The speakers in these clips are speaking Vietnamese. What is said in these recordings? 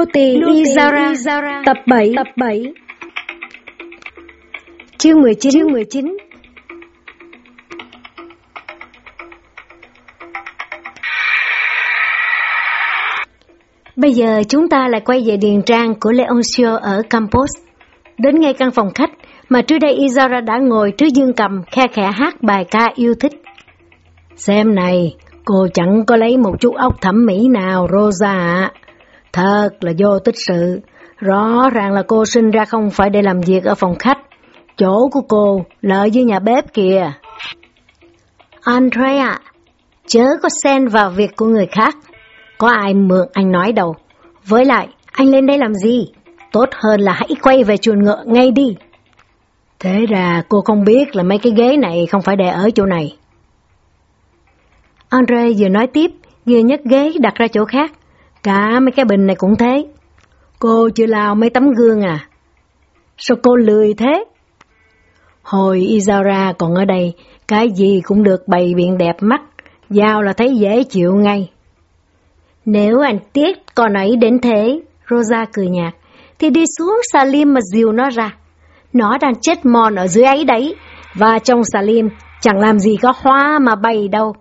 Nô tỳ Izara, tập 7, tập 7. Chương 19, chương 19. Bây giờ chúng ta lại quay về điền trang của Leoncio ở campus. Đến ngay căn phòng khách mà trước đây Izara đã ngồi trước dương cầm khe khẽ hát bài ca yêu thích. Xem này, cô chẳng có lấy một chút óc thẩm mỹ nào, Rosa ạ. Thật là vô tích sự. Rõ ràng là cô sinh ra không phải để làm việc ở phòng khách. Chỗ của cô là dưới nhà bếp kìa. Andrea, chớ có xen vào việc của người khác. Có ai mượn anh nói đâu. Với lại, anh lên đây làm gì? Tốt hơn là hãy quay về chuồng ngựa ngay đi. Thế ra cô không biết là mấy cái ghế này không phải để ở chỗ này. Andre vừa nói tiếp, vừa nhấc ghế đặt ra chỗ khác. Cả mấy cái bình này cũng thế. Cô chưa lao mấy tấm gương à? Sao cô lười thế? Hồi Izara còn ở đây, cái gì cũng được bày biện đẹp mắt, giao là thấy dễ chịu ngay. Nếu anh tiếc con ấy đến thế, Rosa cười nhạt, thì đi xuống Salim mà dìu nó ra. Nó đang chết mòn ở dưới ấy đấy, và trong Salim chẳng làm gì có hoa mà bày đâu.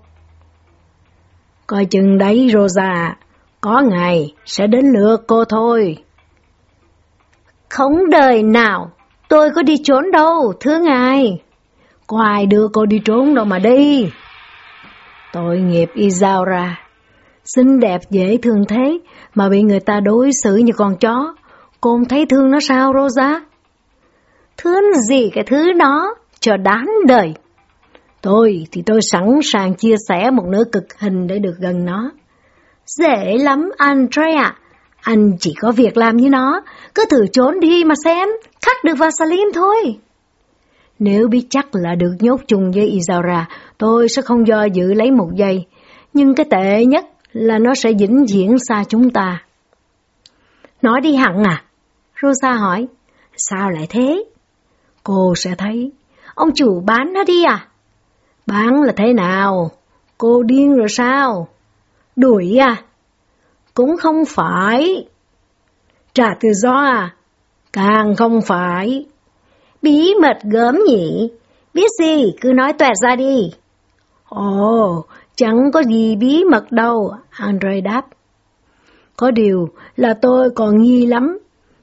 Coi chừng đấy Rosa, có ngày sẽ đến lượt cô thôi. Không đời nào, tôi có đi trốn đâu, thưa ngài. Có ai đưa cô đi trốn đâu mà đi. Tội nghiệp Izaura, xinh đẹp dễ thương thế mà bị người ta đối xử như con chó. Cô không thấy thương nó sao Rosa? Thương gì cái thứ đó, cho đáng đời. Tôi thì tôi sẵn sàng chia sẻ một nửa cực hình để được gần nó. Dễ lắm Andrea, anh chỉ có việc làm như nó, cứ thử trốn đi mà xem, khắc được vào Salim thôi. Nếu biết chắc là được nhốt chung với Izara, tôi sẽ không do dự lấy một giây, nhưng cái tệ nhất là nó sẽ vĩnh viễn xa chúng ta. Nói đi hẳn à? Rosa hỏi. Sao lại thế? Cô sẽ thấy. Ông chủ bán nó đi à? Bán là thế nào? Cô điên rồi sao? Đuổi à? Cũng không phải. Trả tự do à? Càng không phải. Bí mật gớm nhỉ? Biết gì cứ nói tuẹt ra đi. Ồ, chẳng có gì bí mật đâu, Andre đáp. Có điều là tôi còn nghi lắm.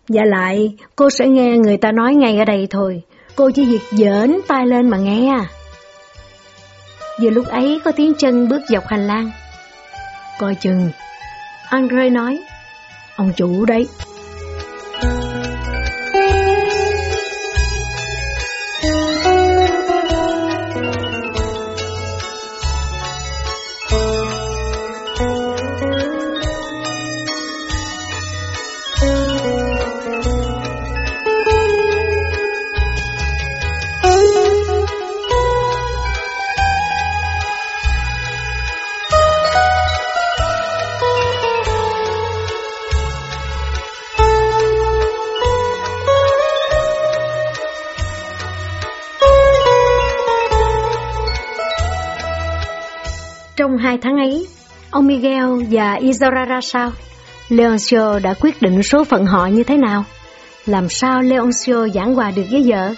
Và lại, cô sẽ nghe người ta nói ngay ở đây thôi. Cô chỉ việc giỡn tay lên mà nghe à. Vừa lúc ấy có tiếng chân bước dọc hành lang. Coi chừng. Andre nói. Ông chủ đấy. Hai tháng ấy, ông Miguel và Isora ra sao? Leoncio đã quyết định số phận họ như thế nào? Làm sao Leoncio giảng hòa được với vợ?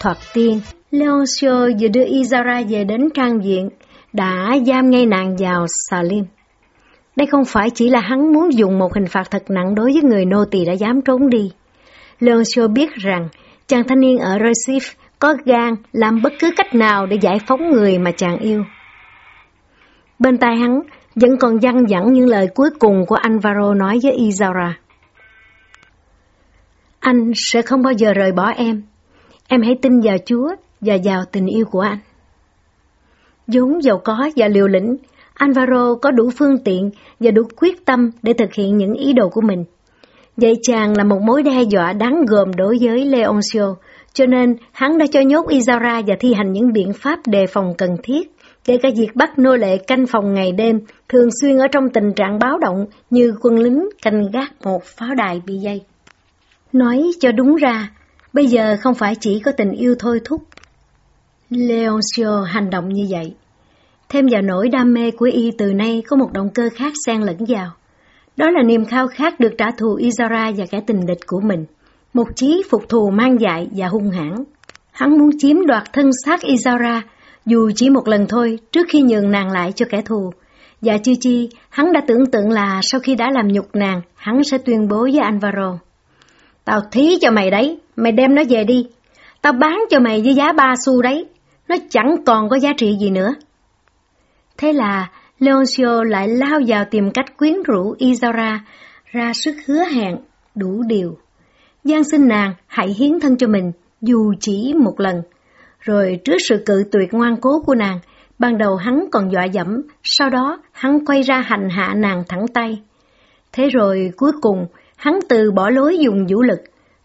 Thoạt tiên, Leoncio vừa đưa Isara về đến trang viện, đã giam ngay nàng vào Salim. Đây không phải chỉ là hắn muốn dùng một hình phạt thật nặng đối với người nô tỳ đã dám trốn đi. Leoncio biết rằng chàng thanh niên ở Recife có gan làm bất cứ cách nào để giải phóng người mà chàng yêu. Bên tai hắn vẫn còn dăng dẳng những lời cuối cùng của Alvaro nói với Izara. Anh sẽ không bao giờ rời bỏ em. Em hãy tin vào Chúa và vào tình yêu của anh. vốn giàu có và liều lĩnh, Alvaro có đủ phương tiện và đủ quyết tâm để thực hiện những ý đồ của mình. Vậy chàng là một mối đe dọa đáng gồm đối với Leoncio, cho nên hắn đã cho nhốt Izara và thi hành những biện pháp đề phòng cần thiết kể cả việc bắt nô lệ canh phòng ngày đêm, thường xuyên ở trong tình trạng báo động như quân lính canh gác một pháo đài bị dây. Nói cho đúng ra, bây giờ không phải chỉ có tình yêu thôi thúc. Leoncio hành động như vậy. Thêm vào nỗi đam mê của y từ nay có một động cơ khác xen lẫn vào. Đó là niềm khao khát được trả thù Izara và kẻ tình địch của mình. Một chí phục thù mang dại và hung hãn. Hắn muốn chiếm đoạt thân xác Izara, dù chỉ một lần thôi trước khi nhường nàng lại cho kẻ thù. Và chi chi, hắn đã tưởng tượng là sau khi đã làm nhục nàng, hắn sẽ tuyên bố với Alvaro. Tao thí cho mày đấy, mày đem nó về đi. Tao bán cho mày với giá ba xu đấy, nó chẳng còn có giá trị gì nữa. Thế là Leoncio lại lao vào tìm cách quyến rũ Izara ra sức hứa hẹn đủ điều. Giang xin nàng hãy hiến thân cho mình dù chỉ một lần. Rồi trước sự cự tuyệt ngoan cố của nàng, ban đầu hắn còn dọa dẫm, sau đó hắn quay ra hành hạ nàng thẳng tay. Thế rồi cuối cùng hắn từ bỏ lối dùng vũ lực,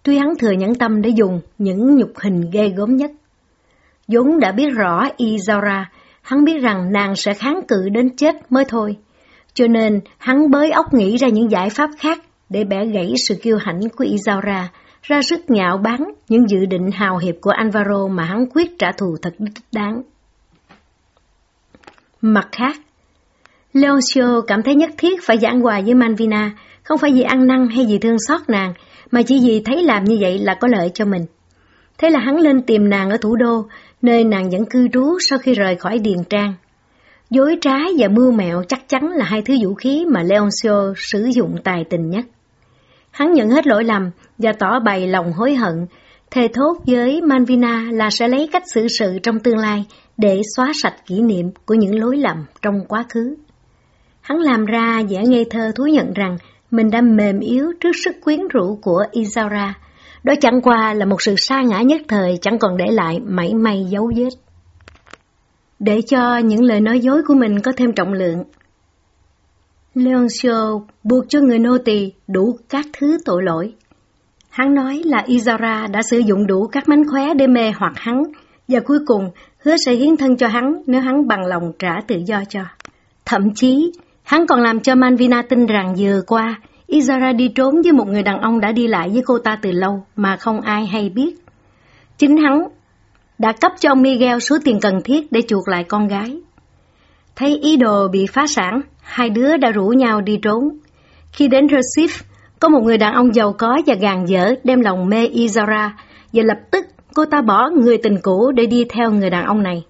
tuy hắn thừa nhẫn tâm để dùng những nhục hình ghê gớm nhất. vốn đã biết rõ Izora, hắn biết rằng nàng sẽ kháng cự đến chết mới thôi. Cho nên hắn bới óc nghĩ ra những giải pháp khác để bẻ gãy sự kiêu hãnh của Izara, ra sức nhạo báng những dự định hào hiệp của Alvaro mà hắn quyết trả thù thật đích đáng. Mặt khác, Leoncio cảm thấy nhất thiết phải giảng hòa với Manvina, không phải vì ăn năn hay vì thương xót nàng, mà chỉ vì thấy làm như vậy là có lợi cho mình. Thế là hắn lên tìm nàng ở thủ đô, nơi nàng vẫn cư trú sau khi rời khỏi Điền Trang. Dối trá và mưu mẹo chắc chắn là hai thứ vũ khí mà Leoncio sử dụng tài tình nhất. Hắn nhận hết lỗi lầm và tỏ bày lòng hối hận, thề thốt với Manvina là sẽ lấy cách xử sự trong tương lai để xóa sạch kỷ niệm của những lỗi lầm trong quá khứ. Hắn làm ra vẻ ngây thơ thú nhận rằng mình đã mềm yếu trước sức quyến rũ của Isaura, đó chẳng qua là một sự sa ngã nhất thời chẳng còn để lại mảy may dấu vết. Để cho những lời nói dối của mình có thêm trọng lượng, Leoncio buộc cho người nô tỳ đủ các thứ tội lỗi. Hắn nói là Izara đã sử dụng đủ các mánh khóe để mê hoặc hắn, và cuối cùng hứa sẽ hiến thân cho hắn nếu hắn bằng lòng trả tự do cho. Thậm chí, hắn còn làm cho Manvina tin rằng vừa qua, Izara đi trốn với một người đàn ông đã đi lại với cô ta từ lâu mà không ai hay biết. Chính hắn đã cấp cho ông Miguel số tiền cần thiết để chuộc lại con gái. Thấy ý đồ bị phá sản, hai đứa đã rủ nhau đi trốn. Khi đến Recife, có một người đàn ông giàu có và gàn dở đem lòng mê Izara và lập tức cô ta bỏ người tình cũ để đi theo người đàn ông này.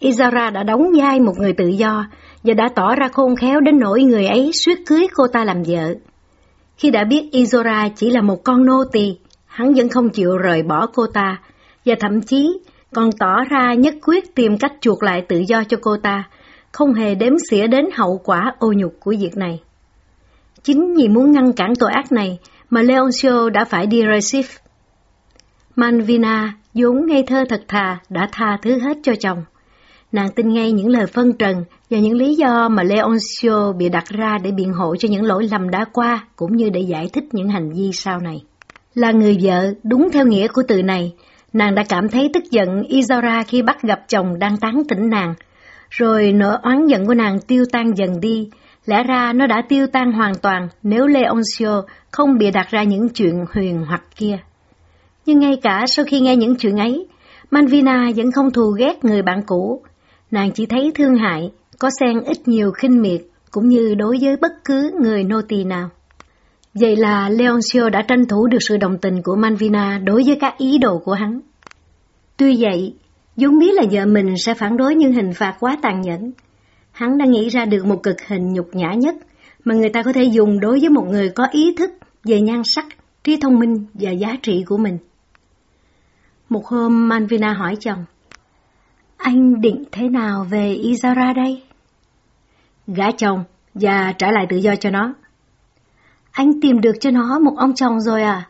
Izara đã đóng vai một người tự do và đã tỏ ra khôn khéo đến nỗi người ấy suýt cưới cô ta làm vợ. Khi đã biết Izora chỉ là một con nô tỳ, hắn vẫn không chịu rời bỏ cô ta, và thậm chí còn tỏ ra nhất quyết tìm cách chuộc lại tự do cho cô ta, không hề đếm xỉa đến hậu quả ô nhục của việc này. Chính vì muốn ngăn cản tội ác này mà Leoncio đã phải đi Recife. Manvina, vốn ngây thơ thật thà, đã tha thứ hết cho chồng. Nàng tin ngay những lời phân trần và những lý do mà Leoncio bị đặt ra để biện hộ cho những lỗi lầm đã qua, cũng như để giải thích những hành vi sau này. Là người vợ, đúng theo nghĩa của từ này, nàng đã cảm thấy tức giận Izora khi bắt gặp chồng đang tán tỉnh nàng, rồi nỗi oán giận của nàng tiêu tan dần đi, lẽ ra nó đã tiêu tan hoàn toàn nếu Leoncio không bịa đặt ra những chuyện huyền hoặc kia. Nhưng ngay cả sau khi nghe những chuyện ấy, Manvina vẫn không thù ghét người bạn cũ, nàng chỉ thấy thương hại, có xen ít nhiều khinh miệt, cũng như đối với bất cứ người nô tỳ nào. Vậy là Leoncio đã tranh thủ được sự đồng tình của Manvina đối với các ý đồ của hắn. Tuy vậy, vốn biết là vợ mình sẽ phản đối nhưng hình phạt quá tàn nhẫn. Hắn đã nghĩ ra được một cực hình nhục nhã nhất mà người ta có thể dùng đối với một người có ý thức về nhan sắc, trí thông minh và giá trị của mình. Một hôm Manvina hỏi chồng, anh định thế nào về Izara đây? Gả chồng và trả lại tự do cho nó. Anh tìm được cho nó một ông chồng rồi à?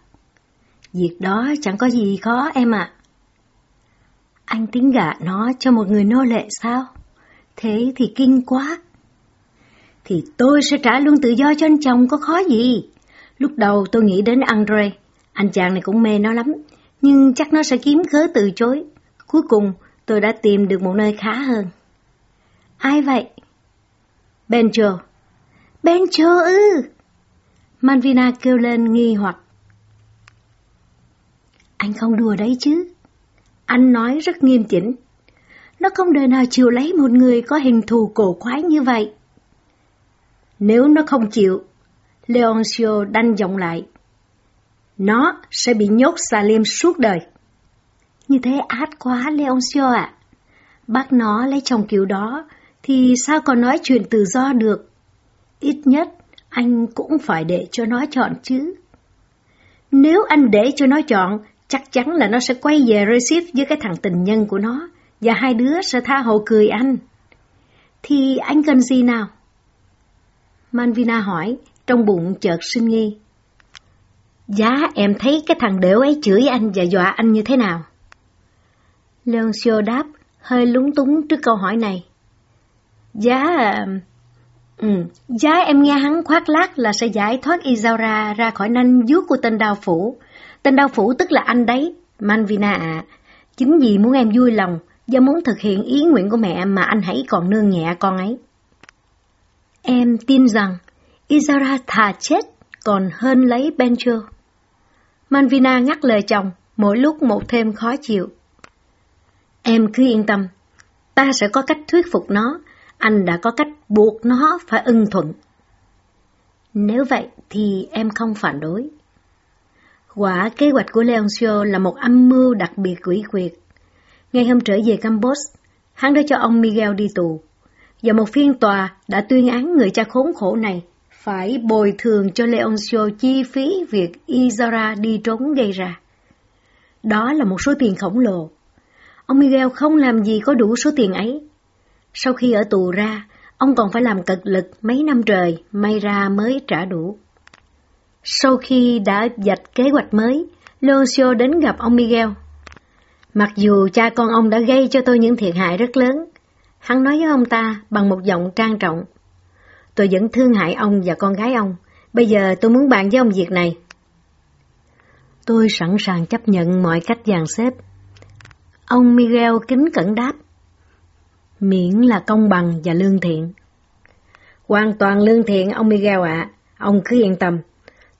Việc đó chẳng có gì khó em ạ. Anh tính gả nó cho một người nô lệ sao? Thế thì kinh quá. Thì tôi sẽ trả luôn tự do cho anh chồng có khó gì. Lúc đầu tôi nghĩ đến Andre, anh chàng này cũng mê nó lắm, nhưng chắc nó sẽ kiếm cớ từ chối. Cuối cùng tôi đã tìm được một nơi khá hơn. Ai vậy? Benjo. Benjo ư? Manvina kêu lên nghi hoặc. Anh không đùa đấy chứ? Anh nói rất nghiêm chỉnh. Nó không đời nào chịu lấy một người có hình thù cổ quái như vậy. Nếu nó không chịu, Leoncio đanh giọng lại. Nó sẽ bị nhốt Salim suốt đời. Như thế át quá Leoncio ạ. À. Bác nó lấy chồng kiểu đó, thì sao còn nói chuyện tự do được? Ít nhất, anh cũng phải để cho nó chọn chứ. Nếu anh để cho nó chọn, chắc chắn là nó sẽ quay về Recife với cái thằng tình nhân của nó, và hai đứa sẽ tha hồ cười anh. Thì anh cần gì nào? Manvina hỏi, trong bụng chợt sinh nghi. Giá em thấy cái thằng đểu ấy chửi anh và dọa anh như thế nào? Leoncio đáp, hơi lúng túng trước câu hỏi này. Giá... Ừ, giá em nghe hắn khoác lác là sẽ giải thoát Izaura ra khỏi nanh vuốt của tên đào phủ. Tên đao phủ tức là anh đấy, Manvina ạ. Chính vì muốn em vui lòng và muốn thực hiện ý nguyện của mẹ mà anh hãy còn nương nhẹ con ấy. Em tin rằng Izara thà chết còn hơn lấy Bencho. Manvina ngắt lời chồng, mỗi lúc một thêm khó chịu. Em cứ yên tâm, ta sẽ có cách thuyết phục nó, anh đã có cách buộc nó phải ưng thuận. Nếu vậy thì em không phản đối. Quả kế hoạch của Leoncio là một âm mưu đặc biệt quỷ quyệt. Ngày hôm trở về Campuchia, hắn đã cho ông Miguel đi tù, và một phiên tòa đã tuyên án người cha khốn khổ này phải bồi thường cho Leoncio chi phí việc Izara đi trốn gây ra. Đó là một số tiền khổng lồ. Ông Miguel không làm gì có đủ số tiền ấy. Sau khi ở tù ra, ông còn phải làm cực lực mấy năm trời, may ra mới trả đủ. Sau khi đã dạch kế hoạch mới, Leoncio đến gặp ông Miguel. Mặc dù cha con ông đã gây cho tôi những thiệt hại rất lớn, hắn nói với ông ta bằng một giọng trang trọng. Tôi vẫn thương hại ông và con gái ông, bây giờ tôi muốn bàn với ông việc này. Tôi sẵn sàng chấp nhận mọi cách dàn xếp. Ông Miguel kính cẩn đáp. Miễn là công bằng và lương thiện. Hoàn toàn lương thiện ông Miguel ạ, ông cứ yên tâm.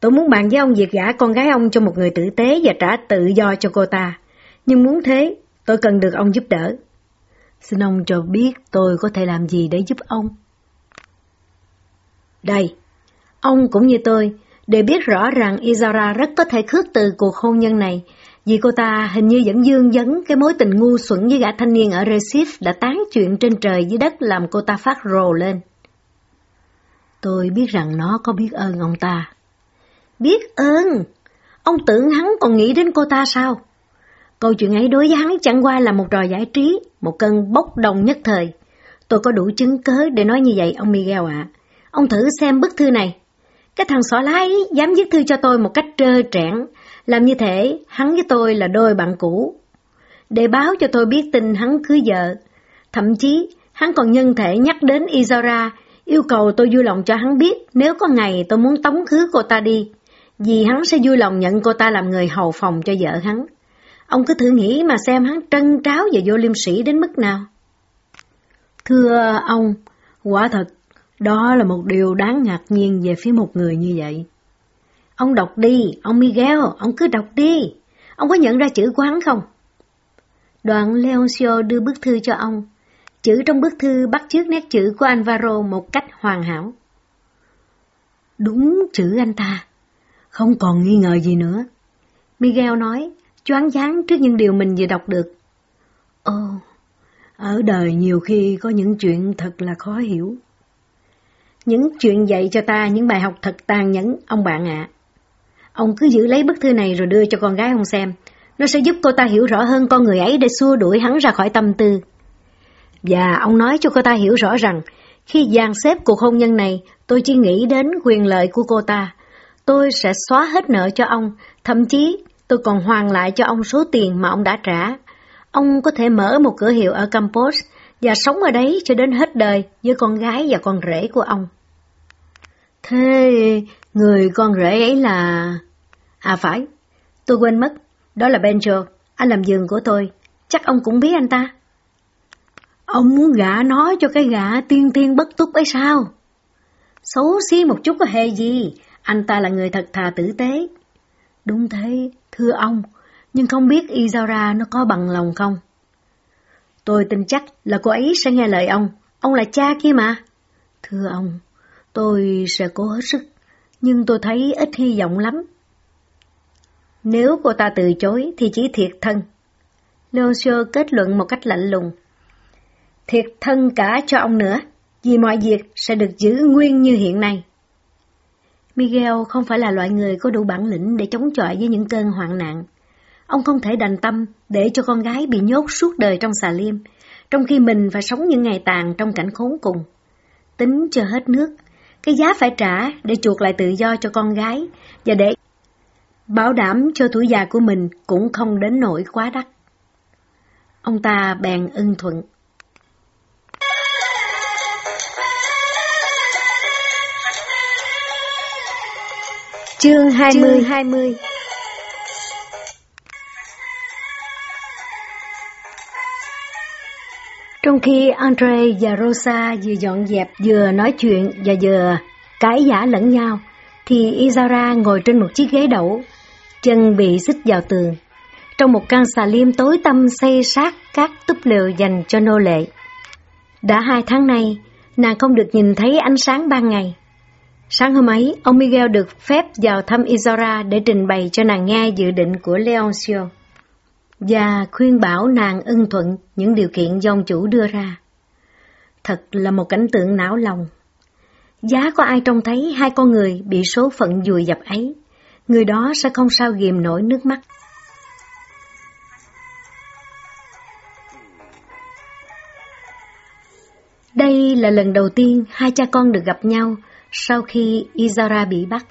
Tôi muốn bàn với ông việc gả con gái ông cho một người tử tế và trả tự do cho cô ta. Nhưng muốn thế, tôi cần được ông giúp đỡ. Xin ông cho biết tôi có thể làm gì để giúp ông. Đây, ông cũng như tôi, đều biết rõ rằng Izara rất có thể khước từ cuộc hôn nhân này, vì cô ta hình như vẫn dương vấn cái mối tình ngu xuẩn với gã thanh niên ở Recife đã tán chuyện trên trời dưới đất làm cô ta phát rồ lên. Tôi biết rằng nó có biết ơn ông ta. Biết ơn? Ông tưởng hắn còn nghĩ đến cô ta sao? Câu chuyện ấy đối với hắn chẳng qua là một trò giải trí, một cơn bốc đồng nhất thời. Tôi có đủ chứng cớ để nói như vậy, ông Miguel ạ. Ông thử xem bức thư này. Cái thằng xỏ lái ấy dám viết thư cho tôi một cách trơ trẽn, làm như thế hắn với tôi là đôi bạn cũ. Để báo cho tôi biết tin hắn cưới vợ. Thậm chí, hắn còn nhân thể nhắc đến isara yêu cầu tôi vui lòng cho hắn biết nếu có ngày tôi muốn tống khứ cô ta đi, vì hắn sẽ vui lòng nhận cô ta làm người hầu phòng cho vợ hắn. Ông cứ thử nghĩ mà xem hắn trân tráo và vô liêm sĩ đến mức nào. Thưa ông, quả thật, đó là một điều đáng ngạc nhiên về phía một người như vậy. Ông đọc đi, ông Miguel, ông cứ đọc đi. Ông có nhận ra chữ của hắn không? Đoạn Leoncio đưa bức thư cho ông. Chữ trong bức thư bắt chước nét chữ của Alvaro một cách hoàn hảo. Đúng chữ anh ta, không còn nghi ngờ gì nữa. Miguel nói, choáng váng trước những điều mình vừa đọc được. Ồ, ở đời nhiều khi có những chuyện thật là khó hiểu. Những chuyện dạy cho ta những bài học thật tàn nhẫn, ông bạn ạ. Ông cứ giữ lấy bức thư này rồi đưa cho con gái ông xem. Nó sẽ giúp cô ta hiểu rõ hơn con người ấy để xua đuổi hắn ra khỏi tâm tư. Và ông nói cho cô ta hiểu rõ rằng, khi dàn xếp cuộc hôn nhân này, tôi chỉ nghĩ đến quyền lợi của cô ta. Tôi sẽ xóa hết nợ cho ông, thậm chí tôi còn hoàn lại cho ông số tiền mà ông đã trả. Ông có thể mở một cửa hiệu ở Campos và sống ở đấy cho đến hết đời với con gái và con rể của ông. Thế người con rể ấy là... À phải, tôi quên mất, đó là Benjo, anh làm giường của tôi, chắc ông cũng biết anh ta. Ông muốn gả nó cho cái gã tiên tiên bất túc ấy sao? Xấu xí một chút có hề gì, anh ta là người thật thà tử tế. Đúng thế, thưa ông, nhưng không biết Izara nó có bằng lòng không? Tôi tin chắc là cô ấy sẽ nghe lời ông, ông là cha kia mà. Thưa ông, tôi sẽ cố hết sức, nhưng tôi thấy ít hy vọng lắm. Nếu cô ta từ chối thì chỉ thiệt thân. Leoncio kết luận một cách lạnh lùng. Thiệt thân cả cho ông nữa, vì mọi việc sẽ được giữ nguyên như hiện nay. Miguel không phải là loại người có đủ bản lĩnh để chống chọi với những cơn hoạn nạn. Ông không thể đành tâm để cho con gái bị nhốt suốt đời trong xà liêm, trong khi mình phải sống những ngày tàn trong cảnh khốn cùng. Tính cho hết nước, cái giá phải trả để chuộc lại tự do cho con gái và để bảo đảm cho tuổi già của mình cũng không đến nỗi quá đắt. Ông ta bèn ưng thuận. Chương 20, Chương 20 Trong khi Andre và Rosa vừa dọn dẹp, vừa nói chuyện và vừa cãi giả lẫn nhau, thì Izara ngồi trên một chiếc ghế đẩu, chân bị xích vào tường, trong một căn xà liêm tối tăm xây sát các túp lều dành cho nô lệ. Đã hai tháng nay, nàng không được nhìn thấy ánh sáng ban ngày. Sáng hôm ấy, ông Miguel được phép vào thăm Isora để trình bày cho nàng nghe dự định của Leoncio và khuyên bảo nàng ưng thuận những điều kiện do ông chủ đưa ra. Thật là một cảnh tượng não lòng. Giá có ai trông thấy hai con người bị số phận dùi dập ấy, người đó sẽ không sao ghim nổi nước mắt. Đây là lần đầu tiên hai cha con được gặp nhau sau khi Izara bị bắt.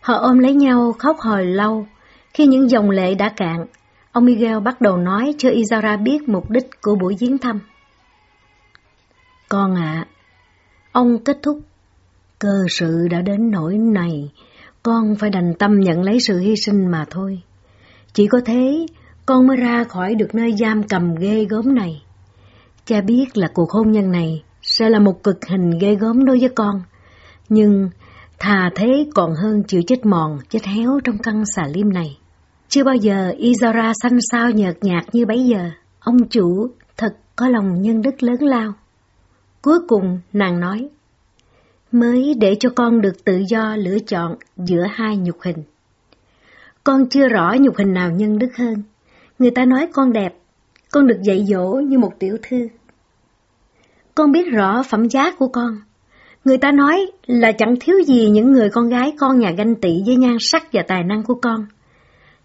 Họ ôm lấy nhau khóc hồi lâu, khi những dòng lệ đã cạn, ông Miguel bắt đầu nói cho Izara biết mục đích của buổi viếng thăm. Con ạ, ông kết thúc, cơ sự đã đến nỗi này, con phải đành tâm nhận lấy sự hy sinh mà thôi. Chỉ có thế, con mới ra khỏi được nơi giam cầm ghê gớm này. Cha biết là cuộc hôn nhân này sẽ là một cực hình ghê gớm đối với con, nhưng thà thế còn hơn chịu chết mòn, chết héo trong căn xà lim này. Chưa bao giờ Izora xanh sao nhợt nhạt như bấy giờ. Ông chủ thật có lòng nhân đức lớn lao. Cuối cùng nàng nói, mới để cho con được tự do lựa chọn giữa hai nhục hình. Con chưa rõ nhục hình nào nhân đức hơn. Người ta nói con đẹp, con được dạy dỗ như một tiểu thư. Con biết rõ phẩm giá của con. Người ta nói là chẳng thiếu gì những người con gái, con nhà ganh tị với nhan sắc và tài năng của con.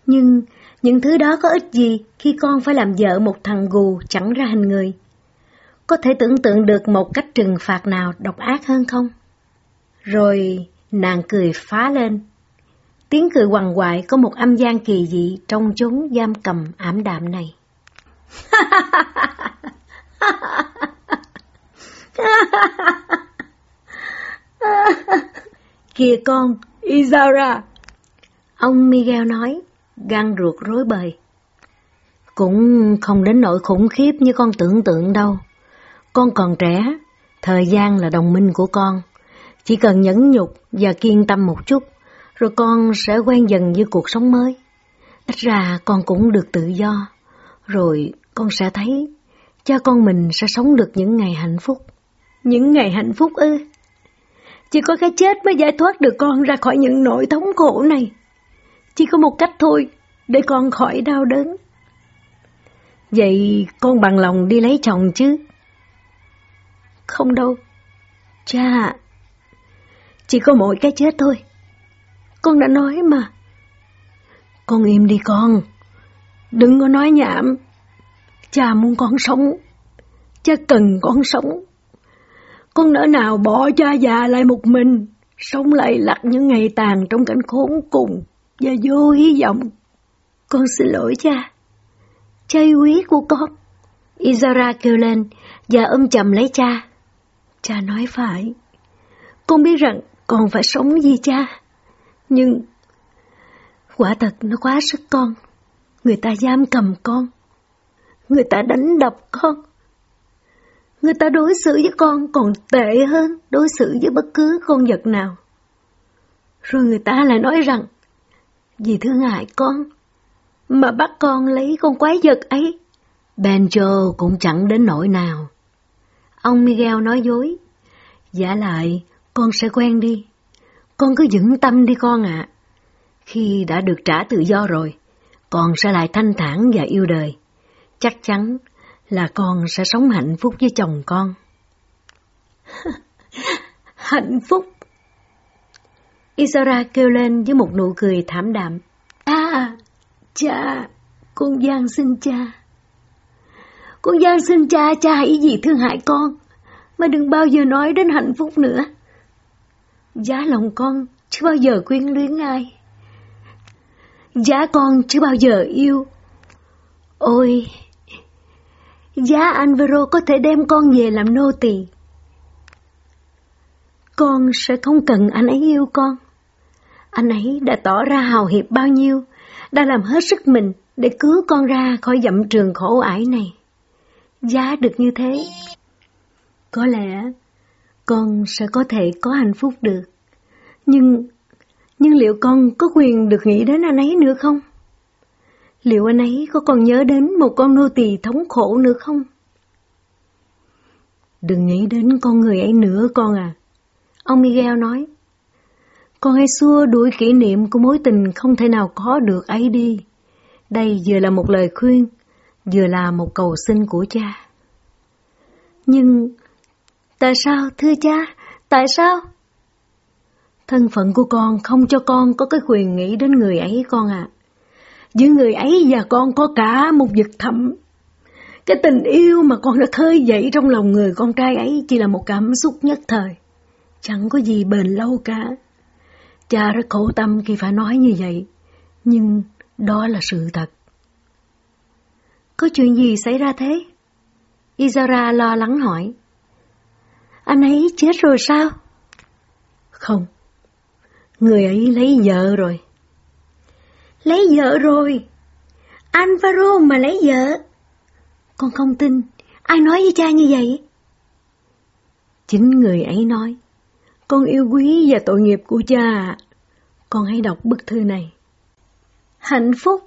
Nhưng những thứ đó có ích gì khi con phải làm vợ một thằng gù chẳng ra hình người? Có thể tưởng tượng được một cách trừng phạt nào độc ác hơn không? Rồi nàng cười phá lên. Tiếng cười quằn quại có một âm gian kỳ dị trong chốn giam cầm ảm đạm này. Kìa con, Izara. Ông Miguel nói, gan ruột rối bời. Cũng không đến nỗi khủng khiếp như con tưởng tượng đâu. Con còn trẻ, thời gian là đồng minh của con. Chỉ cần nhẫn nhục và kiên tâm một chút, rồi con sẽ quen dần với cuộc sống mới. Ít ra con cũng được tự do, rồi con sẽ thấy cha con mình sẽ sống được những ngày hạnh phúc. Những ngày hạnh phúc ư? Chỉ có cái chết mới giải thoát được con ra khỏi những nỗi thống khổ này. Chỉ có một cách thôi, để con khỏi đau đớn. Vậy con bằng lòng đi lấy chồng chứ? Không đâu. Cha, chỉ có mỗi cái chết thôi. Con đã nói mà. Con im đi con. Đừng có nói nhảm. Cha muốn con sống. Cha cần con sống. Con nỡ nào bỏ cha già lại một mình, sống lại lặt những ngày tàn trong cảnh khốn cùng và vô hy vọng. Con xin lỗi cha. Cha quý của con. Izara kêu lên và ôm chầm lấy cha. Cha nói phải. Con biết rằng con phải sống vì cha. Nhưng quả thật nó quá sức con. Người ta giam cầm con. Người ta đánh đập con. Người ta đối xử với con còn tệ hơn đối xử với bất cứ con vật nào. Rồi người ta lại nói rằng, vì thương hại con, mà bắt con lấy con quái vật ấy. Benjo cũng chẳng đến nỗi nào. Ông Miguel nói dối, giả lại con sẽ quen đi. Con cứ vững tâm đi con ạ. Khi đã được trả tự do rồi, con sẽ lại thanh thản và yêu đời. Chắc chắn là con sẽ sống hạnh phúc với chồng con. hạnh phúc! Isara kêu lên với một nụ cười thảm đạm. À, cha, con gian xin cha. Con gian xin cha, cha hãy gì thương hại con, mà đừng bao giờ nói đến hạnh phúc nữa. Giá lòng con chưa bao giờ quyến luyến ai. Giá con chưa bao giờ yêu. Ôi, giá Alvaro có thể đem con về làm nô tỳ. Con sẽ không cần anh ấy yêu con. Anh ấy đã tỏ ra hào hiệp bao nhiêu, đã làm hết sức mình để cứu con ra khỏi dặm trường khổ ải này. Giá được như thế, có lẽ con sẽ có thể có hạnh phúc được. Nhưng, nhưng liệu con có quyền được nghĩ đến anh ấy nữa không? Liệu anh ấy có còn nhớ đến một con nô tỳ thống khổ nữa không? Đừng nghĩ đến con người ấy nữa con à. Ông Miguel nói. Con hãy xua đuổi kỷ niệm của mối tình không thể nào có được ấy đi. Đây vừa là một lời khuyên, vừa là một cầu xin của cha. Nhưng, tại sao, thưa cha, tại sao? Thân phận của con không cho con có cái quyền nghĩ đến người ấy con ạ. À. Giữa người ấy và con có cả một vực thẳm. Cái tình yêu mà con đã khơi dậy trong lòng người con trai ấy chỉ là một cảm xúc nhất thời. Chẳng có gì bền lâu cả. Cha rất khổ tâm khi phải nói như vậy, nhưng đó là sự thật. Có chuyện gì xảy ra thế? Izara lo lắng hỏi. Anh ấy chết rồi sao? Không, người ấy lấy vợ rồi. Lấy vợ rồi? Alvaro mà lấy vợ? Con không tin, ai nói với cha như vậy? Chính người ấy nói. Con yêu quý và tội nghiệp của cha Con hãy đọc bức thư này. Hạnh phúc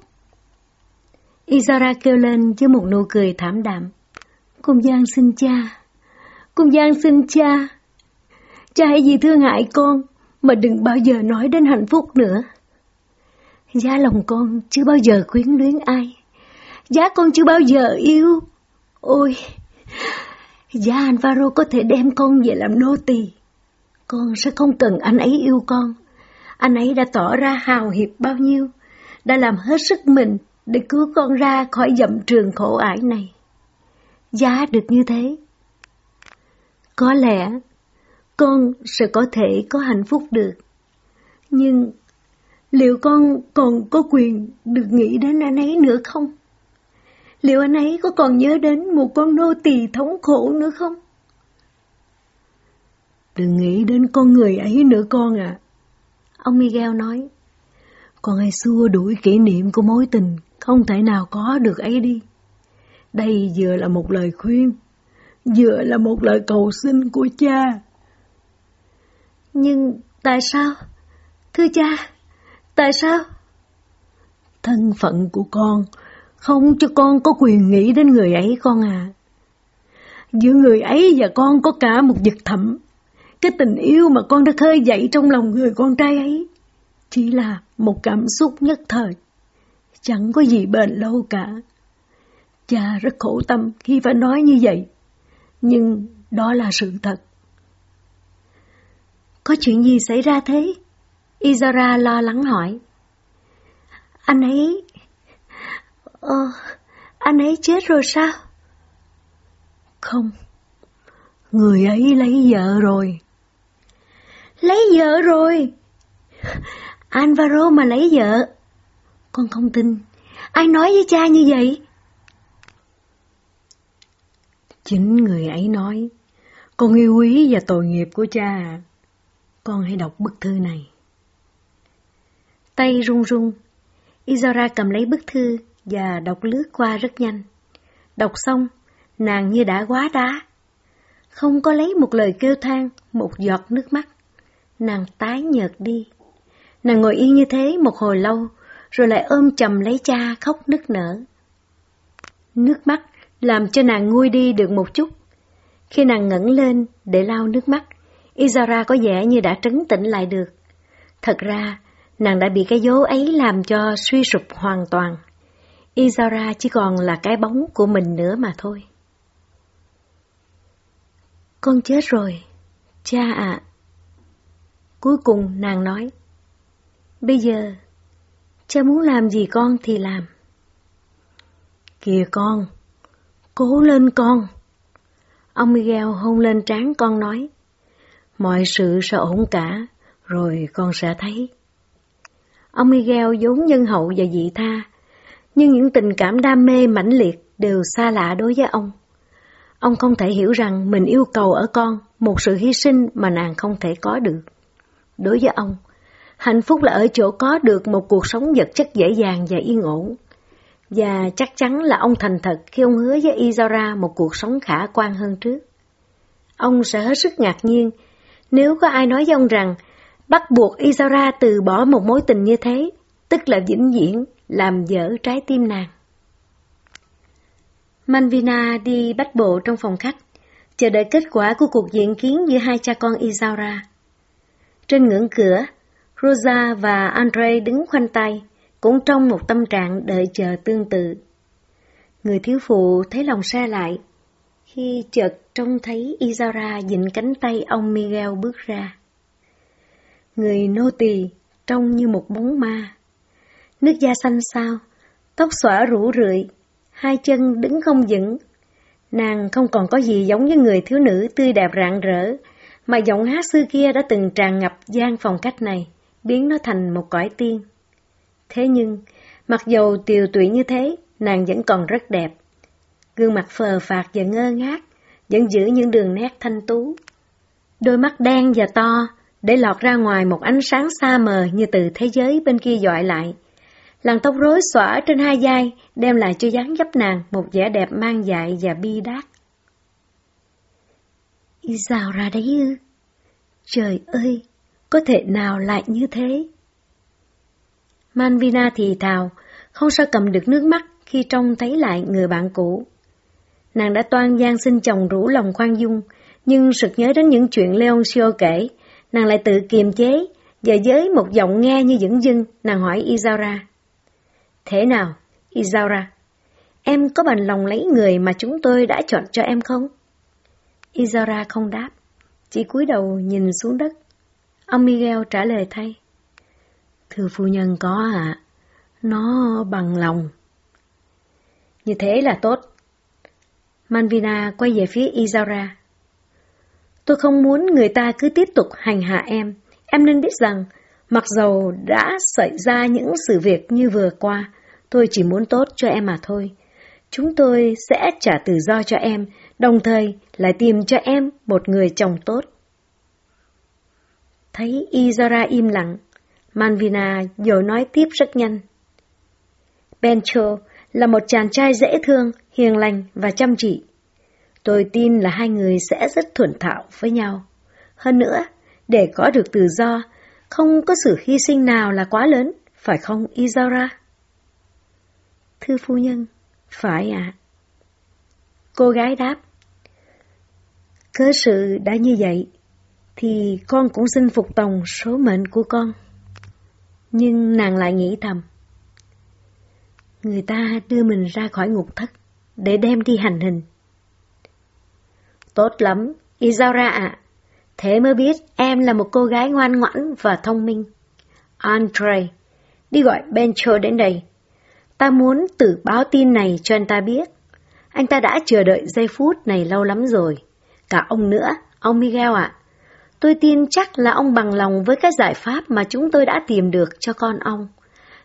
Isara kêu lên với một nụ cười thảm đạm. Cung Giang xin cha. Cung Giang xin cha. Cha hãy vì thương hại con, mà đừng bao giờ nói đến hạnh phúc nữa. Giá lòng con chưa bao giờ quyến luyến ai. Giá con chưa bao giờ yêu. Ôi, giá Alvaro có thể đem con về làm nô tỳ. Con sẽ không cần anh ấy yêu con. Anh ấy đã tỏ ra hào hiệp bao nhiêu, đã làm hết sức mình để cứu con ra khỏi dậm trường khổ ải này. Giá được như thế. Có lẽ con sẽ có thể có hạnh phúc được. Nhưng liệu con còn có quyền được nghĩ đến anh ấy nữa không? Liệu anh ấy có còn nhớ đến một con nô tỳ thống khổ nữa không? Đừng nghĩ đến con người ấy nữa con à. Ông Miguel nói, con hãy xua đuổi kỷ niệm của mối tình không thể nào có được ấy đi. Đây vừa là một lời khuyên, vừa là một lời cầu xin của cha. Nhưng tại sao? Thưa cha, tại sao? Thân phận của con không cho con có quyền nghĩ đến người ấy con à. Giữa người ấy và con có cả một vực thẳm. Cái tình yêu mà con đã khơi dậy trong lòng người con trai ấy chỉ là một cảm xúc nhất thời, chẳng có gì bền lâu cả. Cha rất khổ tâm khi phải nói như vậy, nhưng đó là sự thật. Có chuyện gì xảy ra thế? Izara lo lắng hỏi. Anh ấy... Ờ, anh ấy chết rồi sao? Không, người ấy lấy vợ rồi. Lấy vợ rồi. Alvaro mà lấy vợ. Con không tin. Ai nói với cha như vậy? Chính người ấy nói. Con yêu quý và tội nghiệp của cha. Con hãy đọc bức thư này. Tay run run. Izora cầm lấy bức thư và đọc lướt qua rất nhanh. Đọc xong, nàng như đã quá đá. Không có lấy một lời kêu than, một giọt nước mắt nàng tái nhợt đi. Nàng ngồi yên như thế một hồi lâu, rồi lại ôm chầm lấy cha khóc nức nở. Nước mắt làm cho nàng nguôi đi được một chút. Khi nàng ngẩng lên để lau nước mắt, Izara có vẻ như đã trấn tĩnh lại được. Thật ra, nàng đã bị cái dấu ấy làm cho suy sụp hoàn toàn. Izara chỉ còn là cái bóng của mình nữa mà thôi. Con chết rồi, cha ạ. À. Cuối cùng nàng nói, bây giờ, cha muốn làm gì con thì làm. Kìa con, cố lên con. Ông Miguel hôn lên trán con nói, mọi sự sẽ ổn cả, rồi con sẽ thấy. Ông Miguel vốn nhân hậu và dị tha, nhưng những tình cảm đam mê mãnh liệt đều xa lạ đối với ông. Ông không thể hiểu rằng mình yêu cầu ở con một sự hy sinh mà nàng không thể có được. Đối với ông, hạnh phúc là ở chỗ có được một cuộc sống vật chất dễ dàng và yên ổn. Và chắc chắn là ông thành thật khi ông hứa với Isara một cuộc sống khả quan hơn trước. Ông sẽ hết sức ngạc nhiên nếu có ai nói với ông rằng bắt buộc Izara từ bỏ một mối tình như thế, tức là vĩnh viễn làm dở trái tim nàng. Manvina đi bắt bộ trong phòng khách, chờ đợi kết quả của cuộc diện kiến giữa hai cha con Isara. Trên ngưỡng cửa, Rosa và Andre đứng khoanh tay, cũng trong một tâm trạng đợi chờ tương tự. Người thiếu phụ thấy lòng xa lại, khi chợt trông thấy Isara dịnh cánh tay ông Miguel bước ra. Người nô tỳ trông như một bóng ma. Nước da xanh xao, tóc xõa rũ rượi, hai chân đứng không vững. Nàng không còn có gì giống với người thiếu nữ tươi đẹp rạng rỡ, mà giọng hát xưa kia đã từng tràn ngập gian phòng cách này, biến nó thành một cõi tiên. Thế nhưng, mặc dầu tiều tụy như thế, nàng vẫn còn rất đẹp. Gương mặt phờ phạt và ngơ ngác, vẫn giữ những đường nét thanh tú. Đôi mắt đen và to, để lọt ra ngoài một ánh sáng xa mờ như từ thế giới bên kia dọi lại. Làn tóc rối xõa trên hai vai đem lại cho dáng dấp nàng một vẻ đẹp mang dại và bi đát. Y rào ra đấy ư? Trời ơi, có thể nào lại như thế? Manvina thì thào, không sao cầm được nước mắt khi trông thấy lại người bạn cũ. Nàng đã toan gian xin chồng rủ lòng khoan dung, nhưng sực nhớ đến những chuyện Leoncio kể, nàng lại tự kiềm chế, và với một giọng nghe như dững dưng, nàng hỏi Isaura. Thế nào, Isaura? Em có bằng lòng lấy người mà chúng tôi đã chọn cho em không? Isaura không đáp, chỉ cúi đầu nhìn xuống đất. Ông Miguel trả lời thay. Thưa phu nhân có ạ, à, nó bằng lòng. Như thế là tốt. Manvina quay về phía Isaura. Tôi không muốn người ta cứ tiếp tục hành hạ em. Em nên biết rằng, mặc dầu đã xảy ra những sự việc như vừa qua, tôi chỉ muốn tốt cho em mà thôi. Chúng tôi sẽ trả tự do cho em, đồng thời lại tìm cho em một người chồng tốt. Thấy Izara im lặng, Manvina dội nói tiếp rất nhanh. Bencho là một chàng trai dễ thương, hiền lành và chăm chỉ. Tôi tin là hai người sẽ rất thuận thạo với nhau. Hơn nữa, để có được tự do, không có sự hy sinh nào là quá lớn, phải không Izara? Thưa phu nhân, phải ạ. À. Cô gái đáp. Cớ sự đã như vậy, thì con cũng xin phục tòng số mệnh của con. Nhưng nàng lại nghĩ thầm. Người ta đưa mình ra khỏi ngục thất để đem đi hành hình. Tốt lắm, Izara ạ. Thế mới biết em là một cô gái ngoan ngoãn và thông minh. Andre, đi gọi Bencho đến đây. Ta muốn tự báo tin này cho anh ta biết. Anh ta đã chờ đợi giây phút này lâu lắm rồi. Cả ông nữa, ông Miguel ạ. Tôi tin chắc là ông bằng lòng với cái giải pháp mà chúng tôi đã tìm được cho con ông.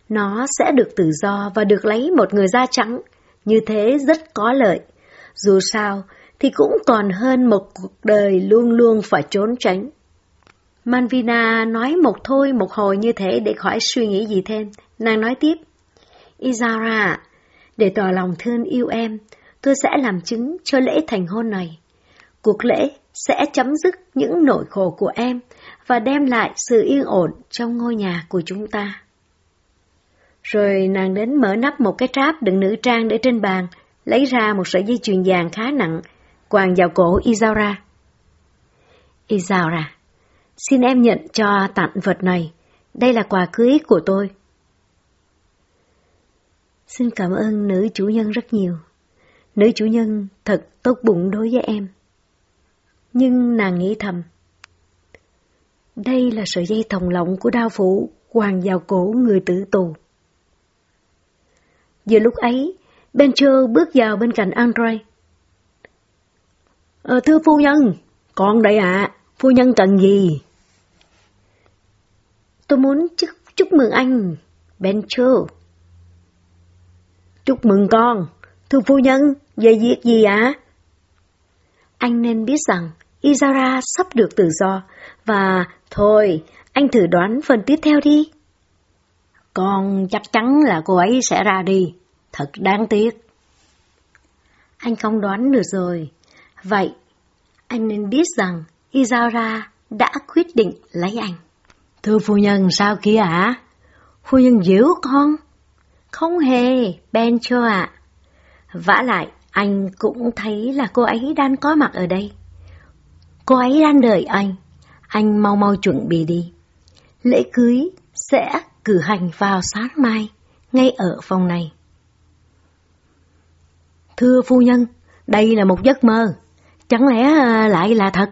Nó sẽ được tự do và được lấy một người da trắng. Như thế rất có lợi. Dù sao, thì cũng còn hơn một cuộc đời luôn luôn phải trốn tránh. Manvina nói một thôi một hồi như thế để khỏi suy nghĩ gì thêm. Nàng nói tiếp. Izara, để tỏ lòng thương yêu em, tôi sẽ làm chứng cho lễ thành hôn này. Cuộc lễ sẽ chấm dứt những nỗi khổ của em và đem lại sự yên ổn trong ngôi nhà của chúng ta. Rồi nàng đến mở nắp một cái tráp đựng nữ trang để trên bàn, lấy ra một sợi dây chuyền vàng khá nặng, quàng vào cổ Izaura. Izaura, xin em nhận cho tặng vật này, đây là quà cưới của tôi. Xin cảm ơn nữ chủ nhân rất nhiều. Nữ chủ nhân thật tốt bụng đối với em. Nhưng nàng nghĩ thầm. Đây là sợi dây thòng lọng của đao phủ hoàng vào cổ người tử tù. Giờ lúc ấy, Bencher bước vào bên cạnh Android. Ờ, thưa phu nhân, con đây ạ, à, phu nhân cần gì? Tôi muốn chúc, chúc mừng anh, Bencher. Chúc mừng con, thưa phu nhân, về việc gì ạ? À? Anh nên biết rằng Izara sắp được tự do, và thôi, anh thử đoán phần tiếp theo đi. Con chắc chắn là cô ấy sẽ ra đi, thật đáng tiếc. Anh không đoán được rồi. Vậy, anh nên biết rằng Izara đã quyết định lấy anh. Thưa phu nhân, sao kia ạ? Phu nhân giễu con. Không hề, Ben cho ạ. Vả lại, anh cũng thấy là cô ấy đang có mặt ở đây. Cô ấy đang đợi anh. Anh mau mau chuẩn bị đi. Lễ cưới sẽ cử hành vào sáng mai, ngay ở phòng này. Thưa phu nhân, đây là một giấc mơ. Chẳng lẽ à, lại là thật?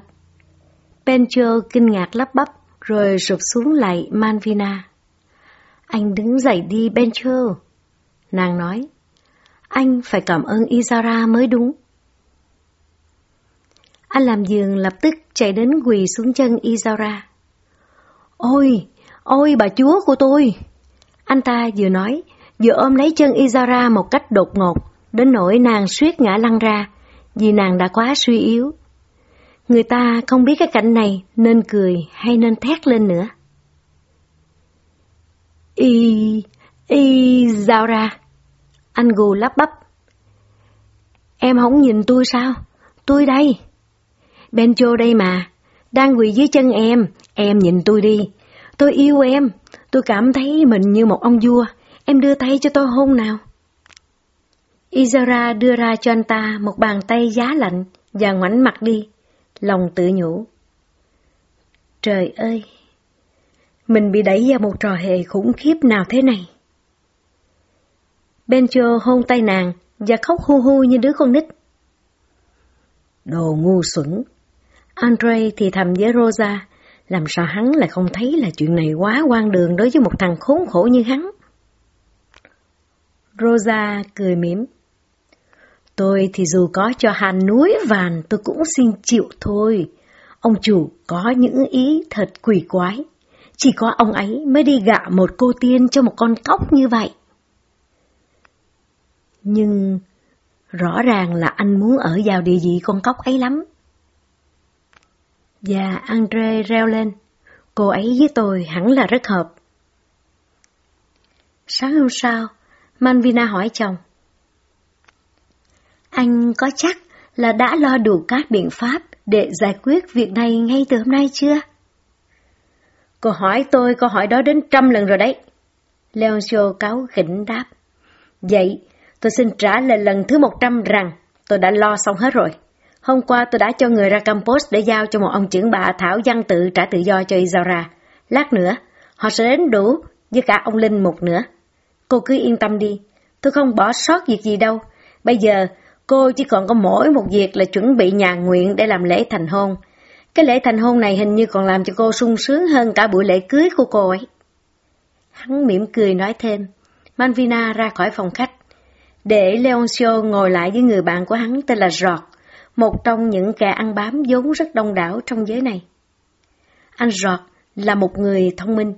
Pencho kinh ngạc lắp bắp, rồi sụp xuống lại Manvina. Anh đứng dậy đi Bencher. Nàng nói, anh phải cảm ơn Izara mới đúng. Anh làm giường lập tức chạy đến quỳ xuống chân Izara. Ôi, ôi bà chúa của tôi! Anh ta vừa nói, vừa ôm lấy chân Izara một cách đột ngột, đến nỗi nàng suýt ngã lăn ra, vì nàng đã quá suy yếu. Người ta không biết cái cảnh này nên cười hay nên thét lên nữa. Y... Y... giao ra. Anh gù lắp bắp. Em không nhìn tôi sao? Tôi đây. Bencho đây mà. Đang quỳ dưới chân em. Em nhìn tôi đi. Tôi yêu em. Tôi cảm thấy mình như một ông vua. Em đưa tay cho tôi hôn nào. Izara đưa ra cho anh ta một bàn tay giá lạnh và ngoảnh mặt đi, lòng tự nhủ. Trời ơi! Mình bị đẩy vào một trò hề khủng khiếp nào thế này? Benjo hôn tay nàng và khóc hu hu như đứa con nít. Đồ ngu xuẩn! Andre thì thầm với Rosa, làm sao hắn lại không thấy là chuyện này quá quan đường đối với một thằng khốn khổ như hắn. Rosa cười mỉm. Tôi thì dù có cho hàn núi vàn tôi cũng xin chịu thôi. Ông chủ có những ý thật quỷ quái. Chỉ có ông ấy mới đi gạ một cô tiên cho một con cóc như vậy. Nhưng rõ ràng là anh muốn ở vào địa vị con cóc ấy lắm. Và Andre reo lên, cô ấy với tôi hẳn là rất hợp. Sáng hôm sau, Manvina hỏi chồng. Anh có chắc là đã lo đủ các biện pháp để giải quyết việc này ngay từ hôm nay chưa? Cô hỏi tôi câu hỏi đó đến trăm lần rồi đấy. Leoncio cáo khỉnh đáp. Vậy, tôi xin trả lời lần thứ một trăm rằng tôi đã lo xong hết rồi. Hôm qua tôi đã cho người ra Campos để giao cho một ông trưởng bạ thảo văn tự trả tự do cho Izara. Lát nữa, họ sẽ đến đủ với cả ông Linh một nữa. Cô cứ yên tâm đi, tôi không bỏ sót việc gì đâu. Bây giờ, cô chỉ còn có mỗi một việc là chuẩn bị nhà nguyện để làm lễ thành hôn. Cái lễ thành hôn này hình như còn làm cho cô sung sướng hơn cả buổi lễ cưới của cô ấy. Hắn mỉm cười nói thêm. Manvina ra khỏi phòng khách, để Leoncio ngồi lại với người bạn của hắn tên là Giọt một trong những kẻ ăn bám vốn rất đông đảo trong giới này. Anh Rọt là một người thông minh,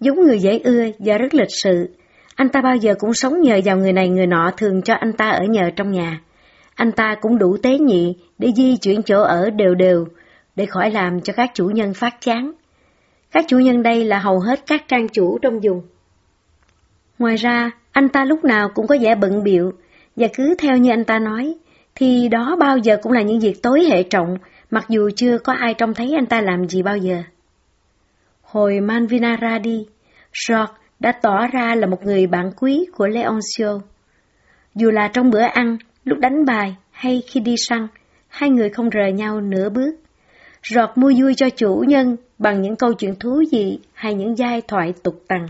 giống người dễ ưa và rất lịch sự. Anh ta bao giờ cũng sống nhờ vào người này người nọ thường cho anh ta ở nhờ trong nhà. Anh ta cũng đủ tế nhị để di chuyển chỗ ở đều đều, để khỏi làm cho các chủ nhân phát chán. Các chủ nhân đây là hầu hết các trang chủ trong vùng. Ngoài ra, anh ta lúc nào cũng có vẻ bận biệu, và cứ theo như anh ta nói, thì đó bao giờ cũng là những việc tối hệ trọng, mặc dù chưa có ai trông thấy anh ta làm gì bao giờ. Hồi Manvina ra đi, George đã tỏ ra là một người bạn quý của Leoncio. Dù là trong bữa ăn, lúc đánh bài hay khi đi săn, hai người không rời nhau nửa bước. rọt mua vui cho chủ nhân bằng những câu chuyện thú vị hay những giai thoại tục tằng.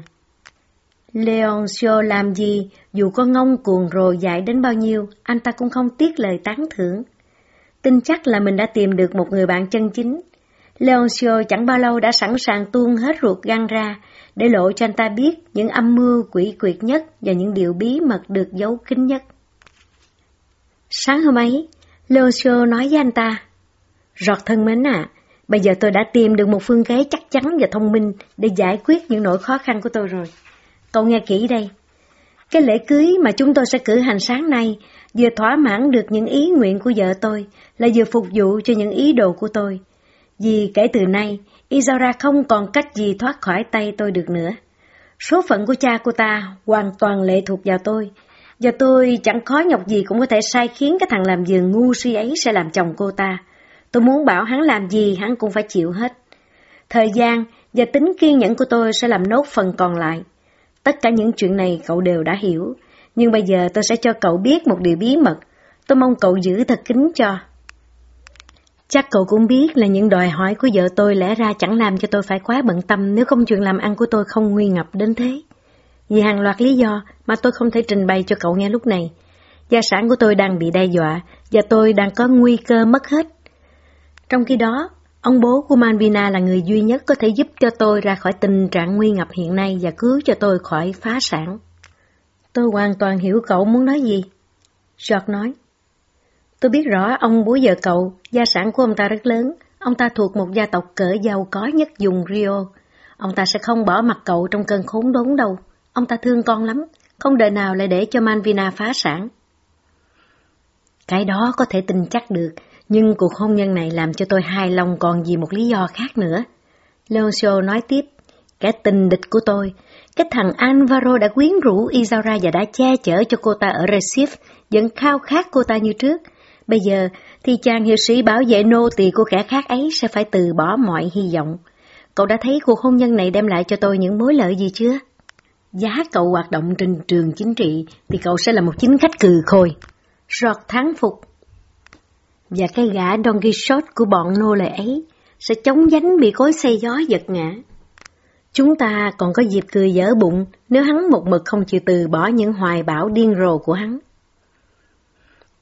Leoncio làm gì, dù có ngông cuồng rồ dại đến bao nhiêu, anh ta cũng không tiếc lời tán thưởng. Tin chắc là mình đã tìm được một người bạn chân chính. Leoncio chẳng bao lâu đã sẵn sàng tuôn hết ruột gan ra, để lộ cho anh ta biết những âm mưu quỷ quyệt nhất và những điều bí mật được giấu kín nhất. Sáng hôm ấy, Leoncio nói với anh ta, Rọt thân mến à, bây giờ tôi đã tìm được một phương kế chắc chắn và thông minh để giải quyết những nỗi khó khăn của tôi rồi. Cậu nghe kỹ đây. Cái lễ cưới mà chúng tôi sẽ cử hành sáng nay vừa thỏa mãn được những ý nguyện của vợ tôi, là vừa phục vụ cho những ý đồ của tôi. Vì kể từ nay, Isaura không còn cách gì thoát khỏi tay tôi được nữa. Số phận của cha cô ta hoàn toàn lệ thuộc vào tôi, Giờ tôi chẳng khó nhọc gì cũng có thể sai khiến cái thằng làm giường ngu si ấy sẽ làm chồng cô ta. Tôi muốn bảo hắn làm gì hắn cũng phải chịu hết. Thời gian và tính kiên nhẫn của tôi sẽ làm nốt phần còn lại. Tất cả những chuyện này cậu đều đã hiểu, nhưng bây giờ tôi sẽ cho cậu biết một điều bí mật. Tôi mong cậu giữ thật kín cho. Chắc cậu cũng biết là những đòi hỏi của vợ tôi lẽ ra chẳng làm cho tôi phải quá bận tâm nếu không chuyện làm ăn của tôi không nguy ngập đến thế. Vì hàng loạt lý do mà tôi không thể trình bày cho cậu nghe lúc này. Gia sản của tôi đang bị đe dọa và tôi đang có nguy cơ mất hết. Trong khi đó, ông bố của Manvina là người duy nhất có thể giúp cho tôi ra khỏi tình trạng nguy ngập hiện nay và cứu cho tôi khỏi phá sản. Tôi hoàn toàn hiểu cậu muốn nói gì. George nói. Tôi biết rõ ông bố vợ cậu, gia sản của ông ta rất lớn. Ông ta thuộc một gia tộc cỡ giàu có nhất vùng Rio. Ông ta sẽ không bỏ mặt cậu trong cơn khốn đốn đâu. Ông ta thương con lắm, không đời nào lại để cho Manvina phá sản. Cái đó có thể tin chắc được, nhưng cuộc hôn nhân này làm cho tôi hài lòng còn vì một lý do khác nữa. Leoncio nói tiếp, kẻ tình địch của tôi, cái thằng Alvaro đã quyến rũ Isaura và đã che chở cho cô ta ở Recife, vẫn khao khát cô ta như trước. Bây giờ thì chàng hiệp sĩ bảo vệ nô tỳ của kẻ khác ấy sẽ phải từ bỏ mọi hy vọng. Cậu đã thấy cuộc hôn nhân này đem lại cho tôi những mối lợi gì chưa? Giá cậu hoạt động trên trường chính trị thì cậu sẽ là một chính khách cừ khôi. Rọt thắng phục. Và cái gã Don Quixote của bọn nô lệ ấy sẽ chống dánh bị cối xây gió giật ngã. Chúng ta còn có dịp cười dở bụng nếu hắn một mực không chịu từ bỏ những hoài bão điên rồ của hắn.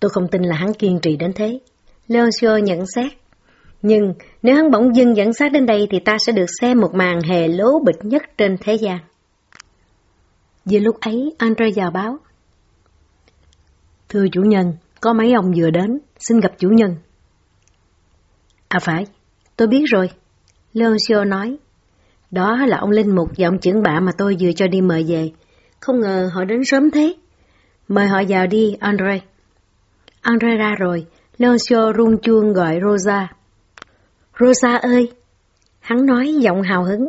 Tôi không tin là hắn kiên trì đến thế. Leoncio nhận xét. Nhưng nếu hắn bỗng dưng dẫn sát đến đây thì ta sẽ được xem một màn hề lố bịch nhất trên thế gian. Vừa lúc ấy, Andre vào báo. Thưa chủ nhân, có mấy ông vừa đến, xin gặp chủ nhân. À phải, tôi biết rồi. Leoncio nói. Đó là ông Linh Mục và ông trưởng bạ mà tôi vừa cho đi mời về. Không ngờ họ đến sớm thế. Mời họ vào đi, Andre. Andre ra rồi, Leoncio rung chuông gọi Rosa. Rosa ơi! Hắn nói giọng hào hứng.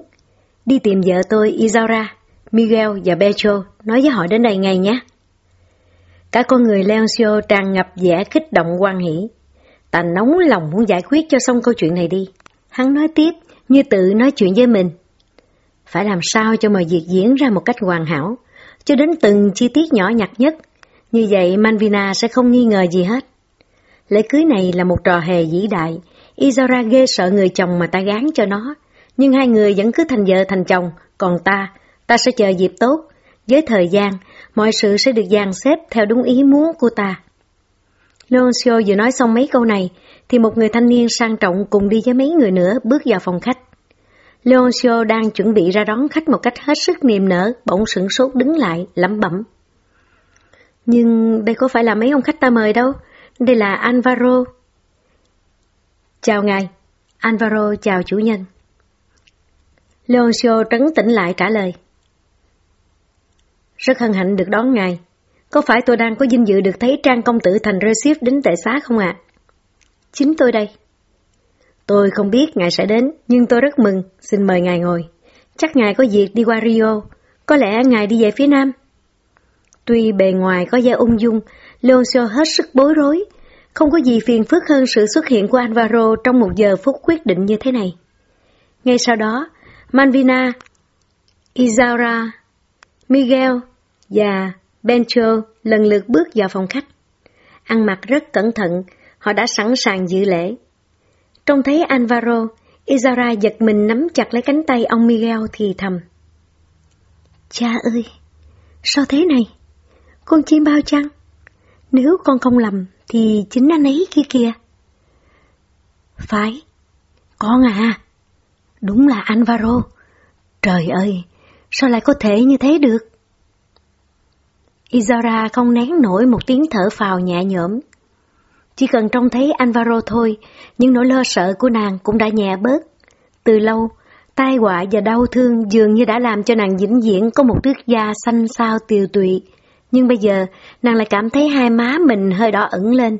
Đi tìm vợ tôi Isaura, Miguel và Becho, nói với họ đến đây ngay nhé. Cả con người Leoncio tràn ngập vẻ kích động quan hỷ. Ta nóng lòng muốn giải quyết cho xong câu chuyện này đi. Hắn nói tiếp, như tự nói chuyện với mình. Phải làm sao cho mọi việc diễn ra một cách hoàn hảo, cho đến từng chi tiết nhỏ nhặt nhất. Như vậy Manvina sẽ không nghi ngờ gì hết. Lễ cưới này là một trò hề vĩ đại. Izora ghê sợ người chồng mà ta gán cho nó. Nhưng hai người vẫn cứ thành vợ thành chồng, còn ta, ta sẽ chờ dịp tốt. Với thời gian, mọi sự sẽ được dàn xếp theo đúng ý muốn của ta. Leoncio vừa nói xong mấy câu này, thì một người thanh niên sang trọng cùng đi với mấy người nữa bước vào phòng khách. Leoncio đang chuẩn bị ra đón khách một cách hết sức niềm nở, bỗng sửng sốt đứng lại, lẩm bẩm. Nhưng đây có phải là mấy ông khách ta mời đâu, đây là Alvaro. Chào ngài, Alvaro chào chủ nhân. Leoncio trấn tĩnh lại trả lời. Rất hân hạnh được đón ngài. Có phải tôi đang có vinh dự được thấy Trang công tử thành Recife đến tệ xá không ạ? Chính tôi đây. Tôi không biết ngài sẽ đến, nhưng tôi rất mừng, xin mời ngài ngồi. Chắc ngài có việc đi qua Rio, có lẽ ngài đi về phía Nam. Tuy bề ngoài có vẻ ung dung, Leoncio hết sức bối rối, không có gì phiền phức hơn sự xuất hiện của Alvaro trong một giờ phút quyết định như thế này. Ngay sau đó, Manvina, Isaura, Miguel và Bencho lần lượt bước vào phòng khách. Ăn mặc rất cẩn thận, họ đã sẵn sàng dự lễ. Trông thấy Alvaro, Isara giật mình nắm chặt lấy cánh tay ông Miguel thì thầm. Cha ơi, sao thế này? Con chim bao chăng? Nếu con không lầm thì chính anh ấy kia kìa. Phải, con à, đúng là Alvaro. Trời ơi, sao lại có thể như thế được? Izora không nén nổi một tiếng thở phào nhẹ nhõm. Chỉ cần trông thấy Alvaro thôi, những nỗi lo sợ của nàng cũng đã nhẹ bớt. Từ lâu, tai họa và đau thương dường như đã làm cho nàng vĩnh viễn có một thước da xanh xao tiều tụy. Nhưng bây giờ, nàng lại cảm thấy hai má mình hơi đỏ ẩn lên.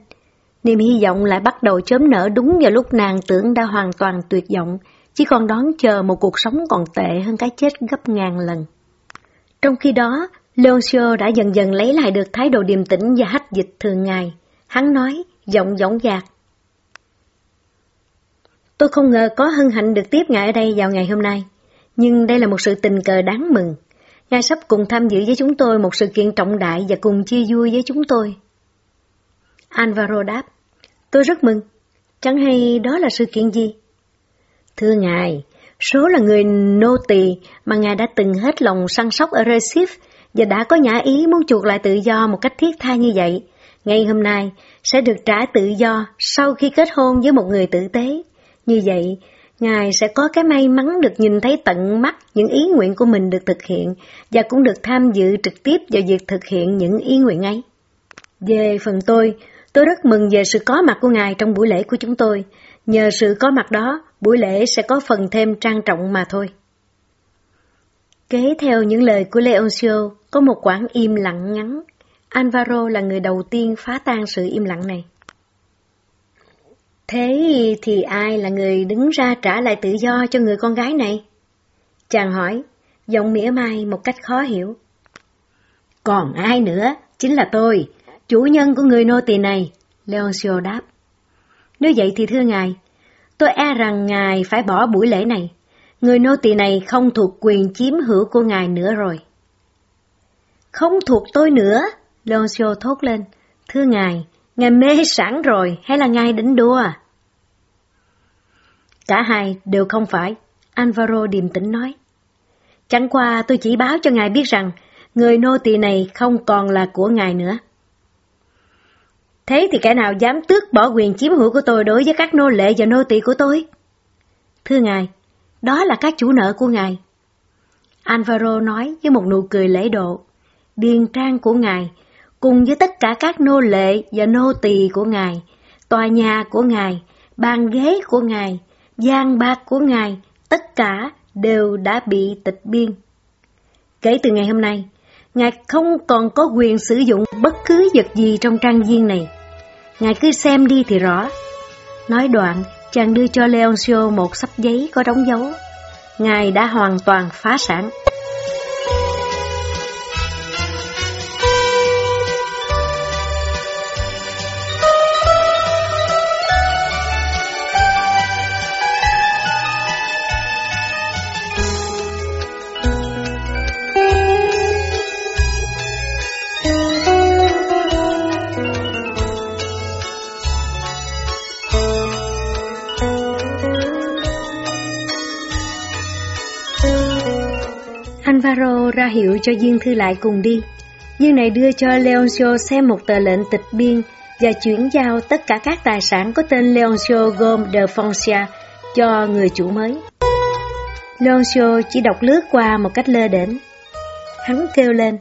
Niềm hy vọng lại bắt đầu chớm nở đúng vào lúc nàng tưởng đã hoàn toàn tuyệt vọng, chỉ còn đón chờ một cuộc sống còn tệ hơn cái chết gấp ngàn lần. Trong khi đó, Leoncio đã dần dần lấy lại được thái độ điềm tĩnh và hách dịch thường ngày. Hắn nói, giọng dõng dạc. Tôi không ngờ có hân hạnh được tiếp ngài ở đây vào ngày hôm nay, nhưng đây là một sự tình cờ đáng mừng. Ngài sắp cùng tham dự với chúng tôi một sự kiện trọng đại và cùng chia vui với chúng tôi. Alvaro đáp, tôi rất mừng. Chẳng hay đó là sự kiện gì? Thưa ngài, số là người nô tỳ mà ngài đã từng hết lòng săn sóc ở Recife và đã có nhã ý muốn chuộc lại tự do một cách thiết tha như vậy, ngày hôm nay sẽ được trả tự do sau khi kết hôn với một người tử tế. Như vậy, Ngài sẽ có cái may mắn được nhìn thấy tận mắt những ý nguyện của mình được thực hiện và cũng được tham dự trực tiếp vào việc thực hiện những ý nguyện ấy. Về phần tôi, tôi rất mừng về sự có mặt của Ngài trong buổi lễ của chúng tôi. Nhờ sự có mặt đó, buổi lễ sẽ có phần thêm trang trọng mà thôi. Kế theo những lời của Leoncio, có một quãng im lặng ngắn. Alvaro là người đầu tiên phá tan sự im lặng này. Thế thì ai là người đứng ra trả lại tự do cho người con gái này? Chàng hỏi, giọng mỉa mai một cách khó hiểu. Còn ai nữa? Chính là tôi, chủ nhân của người nô tỳ này, Leoncio đáp. Nếu vậy thì thưa ngài, tôi e rằng ngài phải bỏ buổi lễ này. Người nô tỳ này không thuộc quyền chiếm hữu của ngài nữa rồi. Không thuộc tôi nữa, Leoncio thốt lên. Thưa ngài, ngài mê sẵn rồi hay là ngài đỉnh đua? Cả hai đều không phải, Alvaro điềm tĩnh nói. Chẳng qua tôi chỉ báo cho ngài biết rằng người nô tỳ này không còn là của ngài nữa. Thế thì kẻ nào dám tước bỏ quyền chiếm hữu của tôi đối với các nô lệ và nô tỳ của tôi? Thưa ngài, đó là các chủ nợ của ngài. Alvaro nói với một nụ cười lễ độ. Điền trang của ngài, cùng với tất cả các nô lệ và nô tỳ của ngài, tòa nhà của ngài, bàn ghế của ngài, gian bạc của ngài, tất cả đều đã bị tịch biên. Kể từ ngày hôm nay, ngài không còn có quyền sử dụng bất cứ vật gì trong trang viên này. Ngài cứ xem đi thì rõ. Nói đoạn, chàng đưa cho Leoncio một sắp giấy có đóng dấu. Ngài đã hoàn toàn phá sản. Ra hiệu cho Dương thư lại cùng đi. Dương này đưa cho Leoncio xem một tờ lệnh tịch biên và chuyển giao tất cả các tài sản có tên Leoncio gồm de Foncia cho người chủ mới. Leoncio chỉ đọc lướt qua một cách lơ đễnh. Hắn kêu lên.